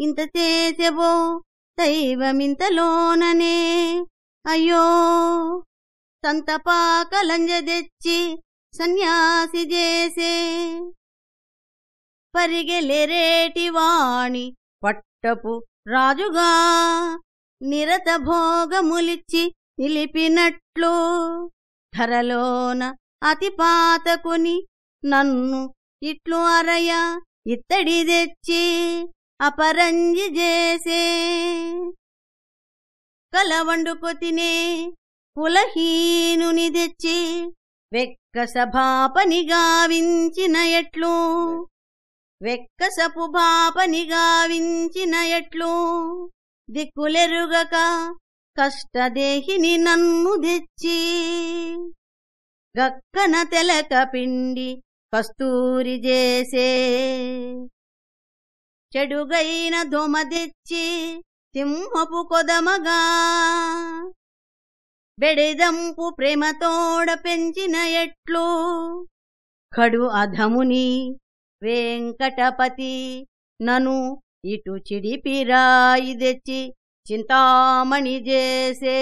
ఇంత చేసెవో దైవమింతలోననే. అయ్యో! సంతపాక లంజ తెచ్చి సన్యాసి చేసే. పరిగెలెరేటి వాణి పట్టపు రాజుగా. నిరత భోగములిచ్చి నిలిపినట్లు ధరలోన అతి పాతకుని నన్ను ఇట్లు అరయ ఇత్తడి తెచ్చి. అపరంజి చేసే కలవండుకు తినే కులహీనుని తెచ్చి వెక్క సభాపని గావించిన ఎట్లు. వెక్కసపు బాపని గావించిన ఎట్లు. దిక్కులెరుగక కష్టదేహిని నన్ను తెచ్చి గక్కన తెలక పిండి కస్తూరి చేసే చెడుగైన దొమ తెచ్చి సింహపు కొదమగా. బెడెదంపు ప్రేమతోడ పెంచిన ఎట్లు కడు అధముని వెంకటపతి నను ఇటు చిడిపిరాయి తెచ్చి చింతామణి చేసే.